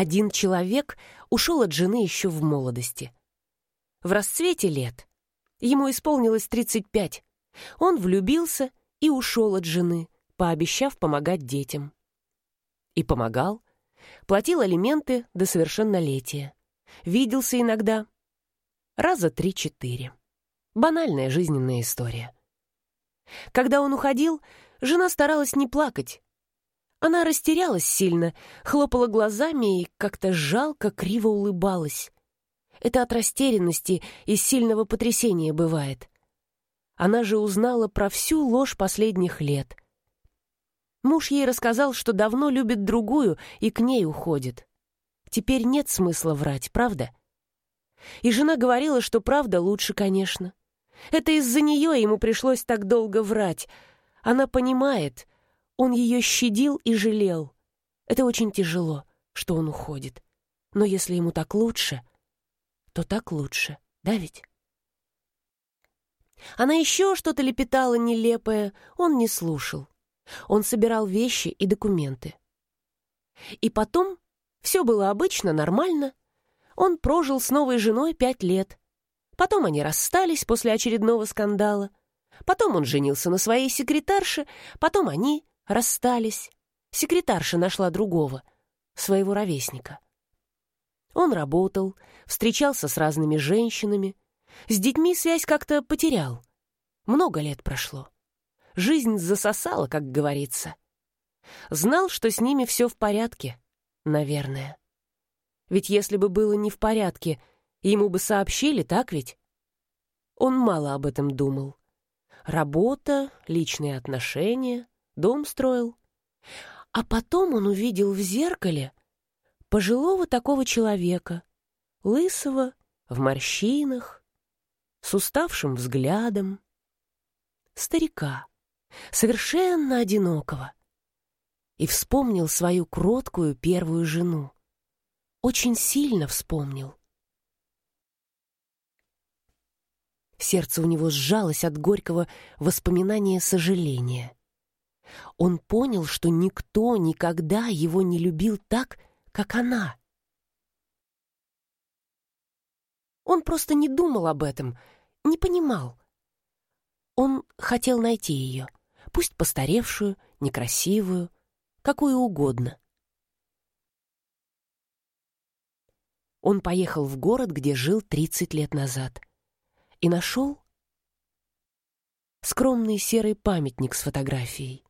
Один человек ушел от жены еще в молодости. В расцвете лет. Ему исполнилось 35. Он влюбился и ушел от жены, пообещав помогать детям. И помогал. Платил алименты до совершеннолетия. Виделся иногда. Раза три-четыре. Банальная жизненная история. Когда он уходил, жена старалась не плакать. Она растерялась сильно, хлопала глазами и как-то жалко криво улыбалась. Это от растерянности и сильного потрясения бывает. Она же узнала про всю ложь последних лет. Муж ей рассказал, что давно любит другую и к ней уходит. Теперь нет смысла врать, правда? И жена говорила, что правда лучше, конечно. Это из-за нее ему пришлось так долго врать. Она понимает, он ее щадил и жалел. Это очень тяжело, что он уходит. Но если ему так лучше, то так лучше, да ведь? Она еще что-то лепетала нелепое, он не слушал. Он собирал вещи и документы. И потом все было обычно, нормально. Он прожил с новой женой пять лет. Потом они расстались после очередного скандала. Потом он женился на своей секретарше, потом они расстались. Секретарша нашла другого, своего ровесника. Он работал, встречался с разными женщинами, с детьми связь как-то потерял. Много лет прошло. Жизнь засосала, как говорится. Знал, что с ними все в порядке, наверное. Ведь если бы было не в порядке, ему бы сообщили, так ведь? Он мало об этом думал. Работа, личные отношения, дом строил. А потом он увидел в зеркале пожилого такого человека, лысого, в морщинах, с уставшим взглядом, старика, совершенно одинокого, и вспомнил свою кроткую первую жену. Очень сильно вспомнил. Сердце у него сжалось от горького воспоминания сожаления. Он понял, что никто никогда его не любил так, как она. Он просто не думал об этом, не понимал. Он хотел найти ее, пусть постаревшую, некрасивую, какую угодно. Он поехал в город, где жил 30 лет назад, и нашел скромный серый памятник с фотографией.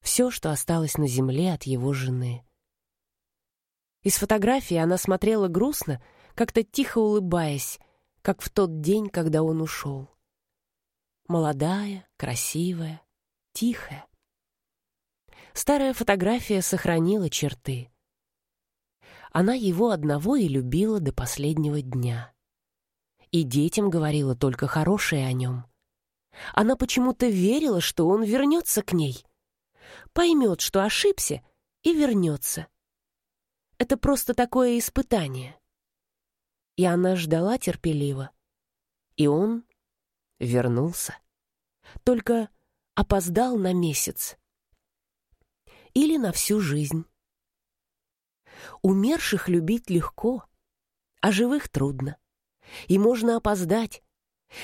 Все, что осталось на земле от его жены. Из фотографии она смотрела грустно, как-то тихо улыбаясь, как в тот день, когда он ушел. Молодая, красивая, тихая. Старая фотография сохранила черты. Она его одного и любила до последнего дня. И детям говорила только хорошее о нем. Она почему-то верила, что он вернется к ней. Поймет, что ошибся, и вернется. Это просто такое испытание и она ждала терпеливо. И он вернулся. Только опоздал на месяц. Или на всю жизнь. Умерших любить легко, а живых трудно. И можно опоздать.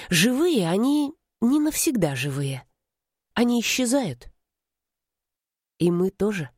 Живые, они не навсегда живые. Они исчезают. И мы тоже.